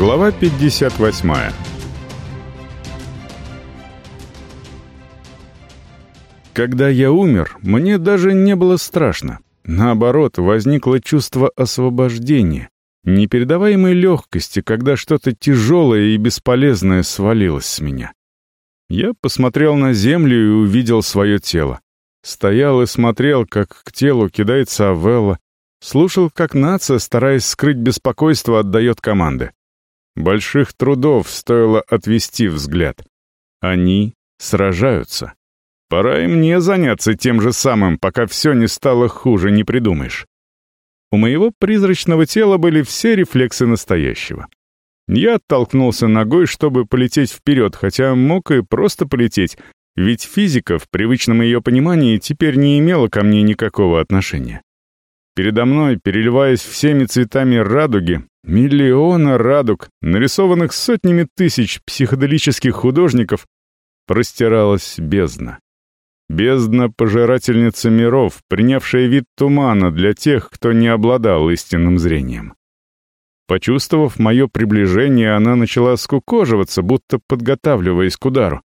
Глава 58 Когда я умер, мне даже не было страшно. Наоборот, возникло чувство освобождения, непередаваемой легкости, когда что-то тяжелое и бесполезное свалилось с меня. Я посмотрел на землю и увидел свое тело. Стоял и смотрел, как к телу кидается Авелла, слушал, как нация, стараясь скрыть беспокойство, отдает команды. Больших трудов стоило отвести взгляд. Они сражаются. Пора и мне заняться тем же самым, пока все не стало хуже, не придумаешь. У моего призрачного тела были все рефлексы настоящего. Я оттолкнулся ногой, чтобы полететь вперед, хотя мог и просто полететь, ведь физика в привычном ее понимании теперь не имела ко мне никакого отношения. Передо мной, переливаясь всеми цветами радуги, миллиона радуг, нарисованных сотнями тысяч психоделических художников, простиралась бездна. Бездна-пожирательница миров, принявшая вид тумана для тех, кто не обладал истинным зрением. Почувствовав мое приближение, она начала скукоживаться, будто подготавливаясь к удару.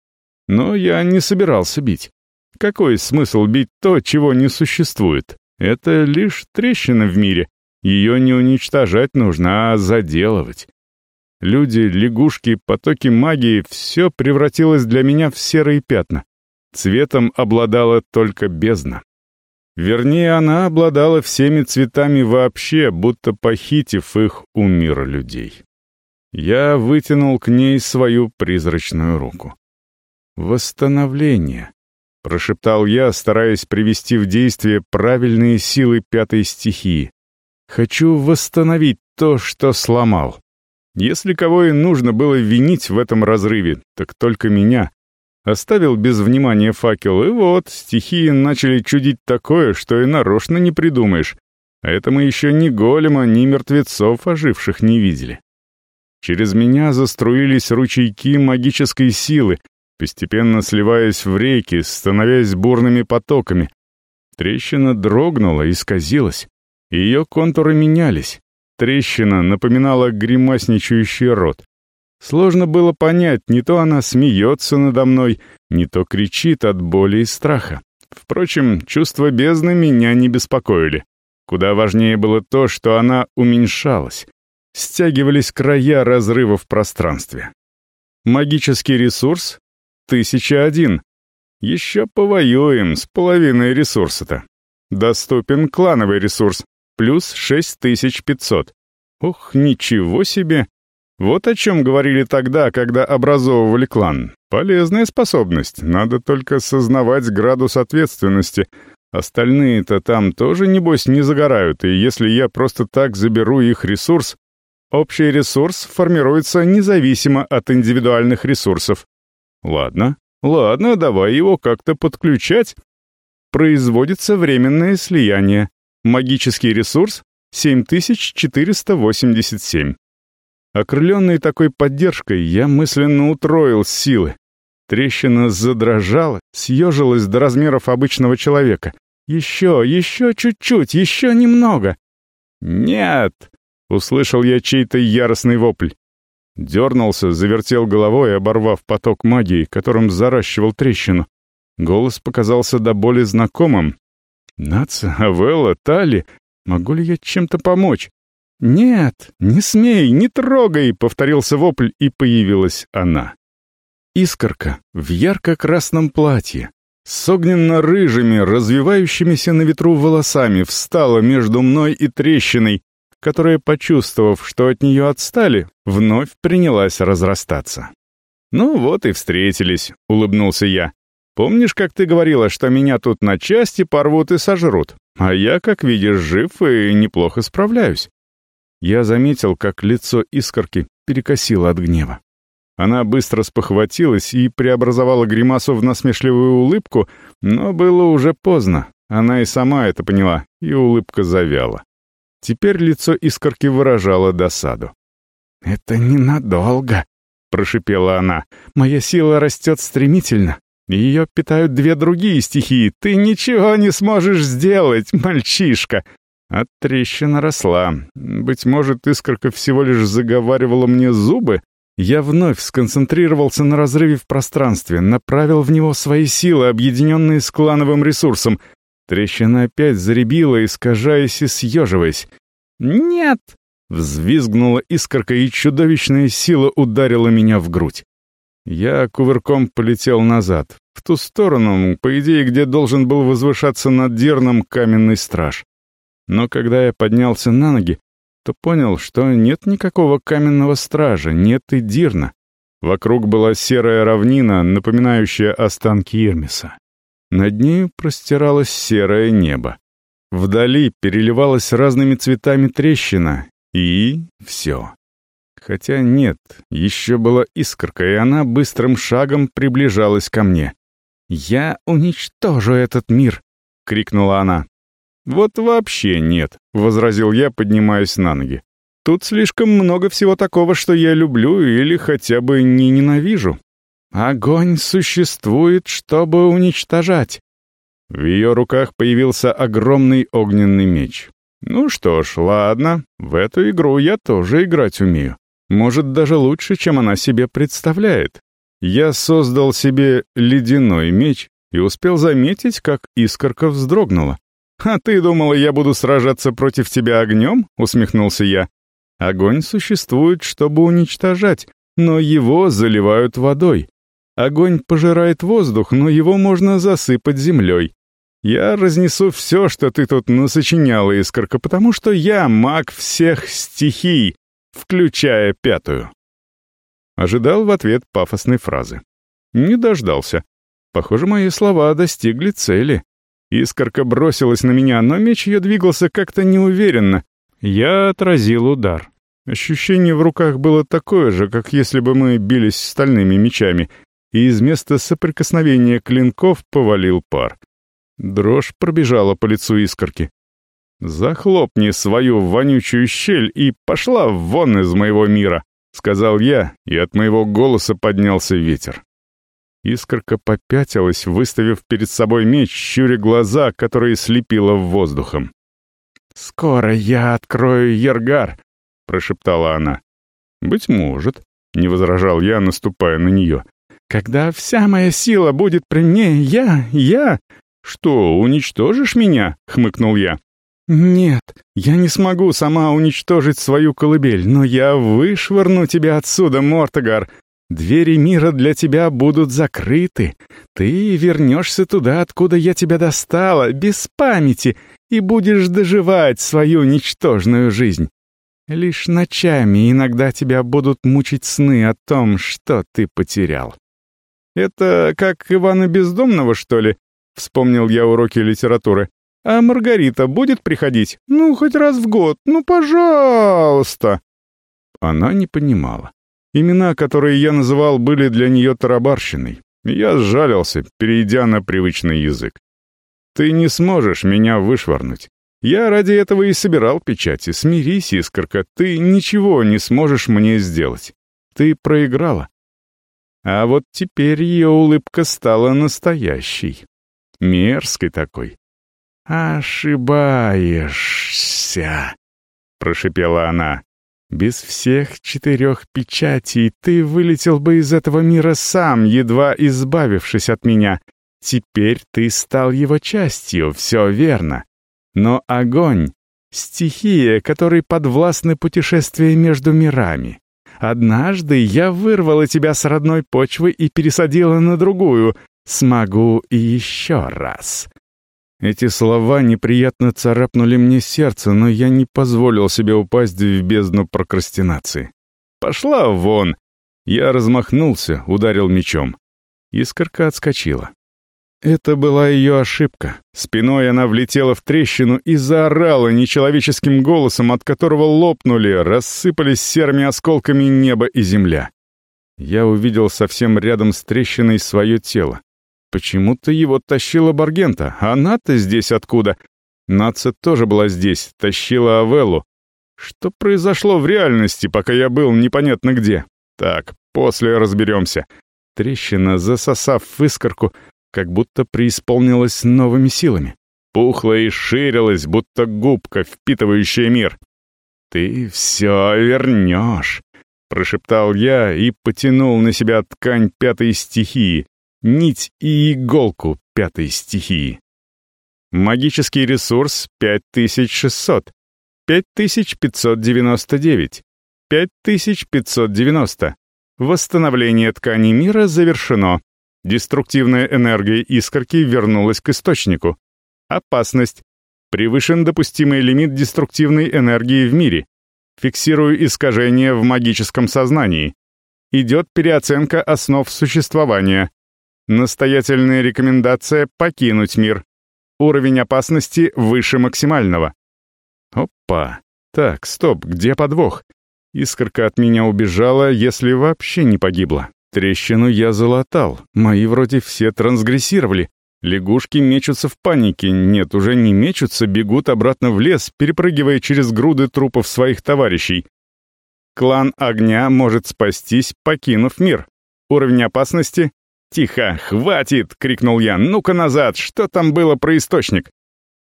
Но я не собирался бить. Какой смысл бить то, чего не существует? Это лишь трещина в мире. Ее не уничтожать нужно, а заделывать. Люди, лягушки, потоки магии — все превратилось для меня в серые пятна. Цветом обладала только бездна. Вернее, она обладала всеми цветами вообще, будто похитив их у мира людей. Я вытянул к ней свою призрачную руку. «Восстановление», — прошептал я, стараясь привести в действие правильные силы пятой стихии. «Хочу восстановить то, что сломал. Если кого и нужно было винить в этом разрыве, так только меня, Оставил без внимания факел, и вот, стихии начали чудить такое, что и нарочно не придумаешь. А это мы еще ни голема, ни мертвецов оживших не видели. Через меня заструились ручейки магической силы, постепенно сливаясь в реки, становясь бурными потоками. Трещина дрогнула, исказилась. Ее контуры менялись. Трещина напоминала гримасничающий рот. Сложно было понять, не то она смеется надо мной, не то кричит от боли и страха. Впрочем, чувства бездны меня не беспокоили. Куда важнее было то, что она уменьшалась. Стягивались края разрыва в пространстве. Магический ресурс — тысяча один. Еще повоюем с половиной ресурса-то. Доступен клановый ресурс, плюс 6500. Ох, ничего себе! Вот о чем говорили тогда, когда образовывали клан. Полезная способность, надо только сознавать градус ответственности. Остальные-то там тоже, небось, не загорают, и если я просто так заберу их ресурс, общий ресурс формируется независимо от индивидуальных ресурсов. Ладно, ладно, давай его как-то подключать. Производится временное слияние. Магический ресурс — 7487. Окрыленный такой поддержкой, я мысленно утроил силы. Трещина задрожала, съежилась до размеров обычного человека. «Еще, еще чуть-чуть, еще немного!» «Нет!» — услышал я чей-то яростный вопль. Дернулся, завертел головой, оборвав поток магии, которым заращивал трещину. Голос показался до боли знакомым. «Наца, Авелла, Тали, могу ли я чем-то помочь?» «Нет, не смей, не трогай!» — повторился вопль, и появилась она. Искорка в ярко-красном платье, с огненно-рыжими, развивающимися на ветру волосами, встала между мной и трещиной, которая, почувствовав, что от нее отстали, вновь принялась разрастаться. «Ну вот и встретились», — улыбнулся я. «Помнишь, как ты говорила, что меня тут на части порвут и сожрут? А я, как видишь, жив и неплохо справляюсь. Я заметил, как лицо искорки перекосило от гнева. Она быстро спохватилась и преобразовала гримасу в насмешливую улыбку, но было уже поздно. Она и сама это поняла, и улыбка завяла. Теперь лицо искорки выражало досаду. «Это ненадолго», — прошипела она. «Моя сила растет стремительно. Ее питают две другие стихии. Ты ничего не сможешь сделать, мальчишка!» А трещина росла. Быть может, искорка всего лишь заговаривала мне зубы? Я вновь сконцентрировался на разрыве в пространстве, направил в него свои силы, объединенные с клановым ресурсом. Трещина опять заребила, искажаясь и съеживаясь. «Нет!» — взвизгнула искорка, и чудовищная сила ударила меня в грудь. Я кувырком полетел назад, в ту сторону, по идее, где должен был возвышаться над Дерном каменный страж. Но когда я поднялся на ноги, то понял, что нет никакого каменного стража, нет и Дирна. Вокруг была серая равнина, напоминающая останки Ирмиса. Над нею простиралось серое небо. Вдали переливалась разными цветами трещина, и все. Хотя нет, еще была искорка, и она быстрым шагом приближалась ко мне. «Я уничтожу этот мир!» — крикнула она. «Вот вообще нет», — возразил я, поднимаясь на ноги. «Тут слишком много всего такого, что я люблю или хотя бы не ненавижу. Огонь существует, чтобы уничтожать». В ее руках появился огромный огненный меч. «Ну что ж, ладно, в эту игру я тоже играть умею. Может, даже лучше, чем она себе представляет. Я создал себе ледяной меч и успел заметить, как искорка вздрогнула. «А ты думала, я буду сражаться против тебя огнем?» — усмехнулся я. «Огонь существует, чтобы уничтожать, но его заливают водой. Огонь пожирает воздух, но его можно засыпать землей. Я разнесу все, что ты тут насочиняла, искорка, потому что я маг всех стихий, включая пятую». Ожидал в ответ пафосной фразы. Не дождался. Похоже, мои слова достигли цели. Искорка бросилась на меня, но меч ее двигался как-то неуверенно. Я отразил удар. Ощущение в руках было такое же, как если бы мы бились стальными мечами, и из места соприкосновения клинков повалил пар. Дрожь пробежала по лицу искорки. «Захлопни свою вонючую щель и пошла вон из моего мира», — сказал я, и от моего голоса поднялся ветер. Искорка попятилась, выставив перед собой меч, щуря глаза, которые слепила воздухом. «Скоро я открою Ергар», — прошептала она. «Быть может», — не возражал я, наступая на нее. «Когда вся моя сила будет при мне, я, я...» «Что, уничтожишь меня?» — хмыкнул я. «Нет, я не смогу сама уничтожить свою колыбель, но я вышвырну тебя отсюда, Мортогар. Двери мира для тебя будут закрыты. Ты вернешься туда, откуда я тебя достала, без памяти, и будешь доживать свою ничтожную жизнь. Лишь ночами иногда тебя будут мучить сны о том, что ты потерял». «Это как Ивана Бездомного, что ли?» — вспомнил я уроки литературы. А Маргарита будет приходить? Ну, хоть раз в год. Ну, пожалуйста!» Она не понимала. Имена, которые я называл, были для нее тарабарщиной. Я сжалился, перейдя на привычный язык. «Ты не сможешь меня вышвырнуть. Я ради этого и собирал печати. Смирись, искорка, ты ничего не сможешь мне сделать. Ты проиграла». А вот теперь ее улыбка стала настоящей. Мерзкой такой. «Ошибаешься», — прошепела она. «Без всех четырех печатей ты вылетел бы из этого мира сам, едва избавившись от меня. Теперь ты стал его частью, все верно. Но огонь — стихия, которой подвластны путешествия между мирами. Однажды я вырвала тебя с родной почвы и пересадила на другую. Смогу и еще раз. Эти слова неприятно царапнули мне сердце, но я не позволил себе упасть в бездну прокрастинации. «Пошла вон!» Я размахнулся, ударил мечом. Искорка отскочила. Это была ее ошибка. Спиной она влетела в трещину и заорала нечеловеческим голосом, от которого лопнули, рассыпались серыми осколками небо и земля. Я увидел совсем рядом с трещиной свое тело. Почему-то его тащила Баргента, она-то здесь откуда? Наца тоже была здесь, тащила Авеллу. Что произошло в реальности, пока я был непонятно где? Так, после разберемся. Трещина, засосав искорку, как будто преисполнилась новыми силами. пухла и ширилась, будто губка, впитывающая мир. «Ты все вернешь», — прошептал я и потянул на себя ткань пятой стихии, нить и иголку пятой стихии. Магический ресурс 5600, 5599, 5590. Восстановление ткани мира завершено. Деструктивная энергия искорки вернулась к источнику. Опасность. Превышен допустимый лимит деструктивной энергии в мире. Фиксирую искажение в магическом сознании. Идет переоценка основ существования. Настоятельная рекомендация покинуть мир. Уровень опасности выше максимального. Опа. Так, стоп, где подвох? Искорка от меня убежала, если вообще не погибла. Трещину я залатал, мои вроде все трансгрессировали. Лягушки мечутся в панике, нет, уже не мечутся, бегут обратно в лес, перепрыгивая через груды трупов своих товарищей. Клан Огня может спастись, покинув мир. Уровень опасности... «Тихо, хватит!» — крикнул я. «Ну-ка назад! Что там было про источник?»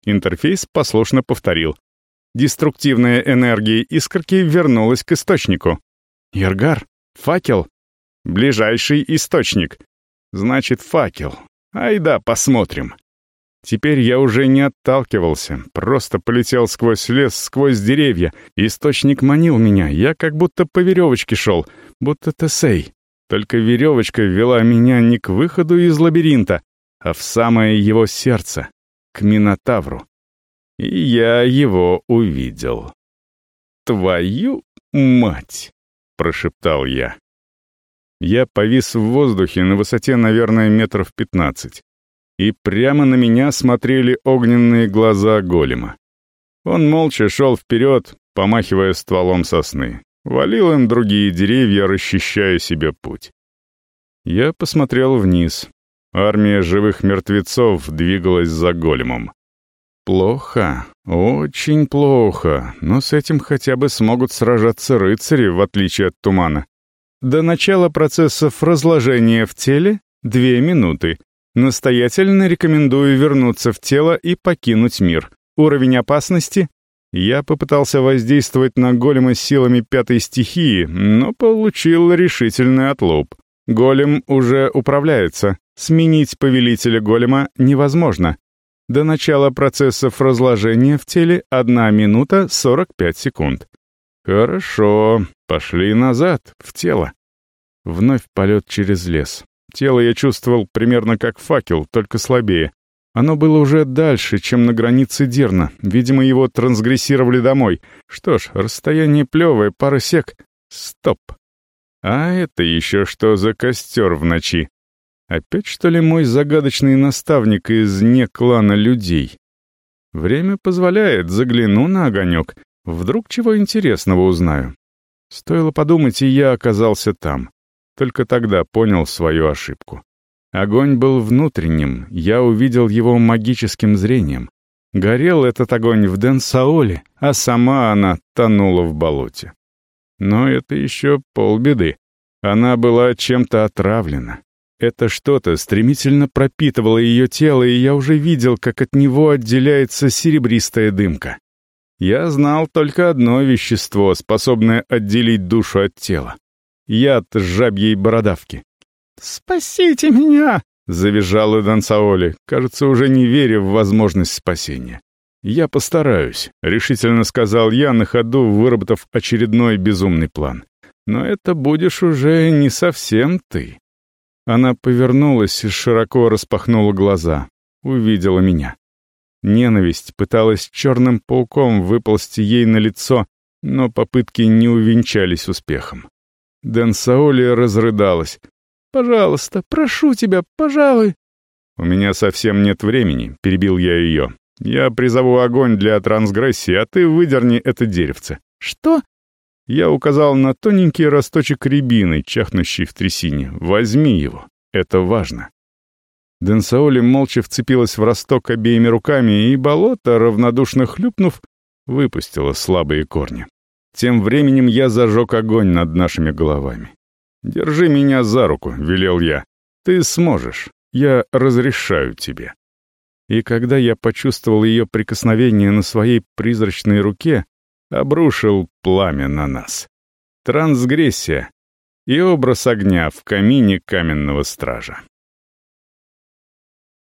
Интерфейс послушно повторил. Деструктивная энергия искорки вернулась к источнику. «Яргар? Факел?» «Ближайший источник. Значит, факел. Айда, посмотрим». Теперь я уже не отталкивался, просто полетел сквозь лес, сквозь деревья. Источник манил меня, я как будто по веревочке шел, будто Тесей. Только веревочка вела меня не к выходу из лабиринта, а в самое его сердце, к Минотавру. И я его увидел. «Твою мать!» — прошептал я. Я повис в воздухе на высоте, наверное, метров пятнадцать. И прямо на меня смотрели огненные глаза голема. Он молча шел вперед, помахивая стволом сосны. Валил им другие деревья, расчищая себе путь. Я посмотрел вниз. Армия живых мертвецов двигалась за големом. Плохо, очень плохо, но с этим хотя бы смогут сражаться рыцари, в отличие от тумана. До начала процессов разложения в теле — две минуты. Настоятельно рекомендую вернуться в тело и покинуть мир. Уровень опасности я попытался воздействовать на голема силами пятой стихии, но получил решительный отлуп. Голем уже управляется. Сменить повелителя голема невозможно. До начала процессов разложения в теле 1 минута 45 секунд. Хорошо, пошли назад, в тело. Вновь полет через лес. Тело я чувствовал примерно как факел, только слабее. Оно было уже дальше, чем на границе Дерна. Видимо, его трансгрессировали домой. Что ж, расстояние плевое, пара сек. Стоп. А это еще что за костер в ночи? Опять, что ли, мой загадочный наставник из не клана людей? Время позволяет, загляну на огонек. Вдруг чего интересного узнаю. Стоило подумать, и я оказался там. Только тогда понял свою ошибку. Огонь был внутренним, я увидел его магическим зрением. Горел этот огонь в Денсаоле, а сама она тонула в болоте. Но это еще полбеды. Она была чем-то отравлена. Это что-то стремительно пропитывало ее тело, и я уже видел, как от него отделяется серебристая дымка. Я знал только одно вещество, способное отделить душу от тела. Яд жабьей бородавки. «Спасите меня!» — завизжала Дансаоли, кажется, уже не веря в возможность спасения. «Я постараюсь», — решительно сказал я, на ходу выработав очередной безумный план. «Но это будешь уже не совсем ты». Она повернулась и широко распахнула глаза. Увидела меня. Ненависть пыталась черным пауком выползти ей на лицо, но попытки не увенчались успехом. Дэн Саоли разрыдалась. «Пожалуйста, прошу тебя, пожалуй». «У меня совсем нет времени», — перебил я ее. «Я призову огонь для трансгрессии, а ты выдерни это деревце». «Что?» Я указал на тоненький росточек рябины, чахнущий в трясине. «Возьми его. Это важно». Денсаоли молча вцепилась в росток обеими руками, и болото, равнодушно хлюпнув, выпустило слабые корни. Тем временем я зажег огонь над нашими головами. «Держи меня за руку», — велел я. «Ты сможешь. Я разрешаю тебе». И когда я почувствовал ее прикосновение на своей призрачной руке, обрушил пламя на нас. Трансгрессия и образ огня в камине каменного стража.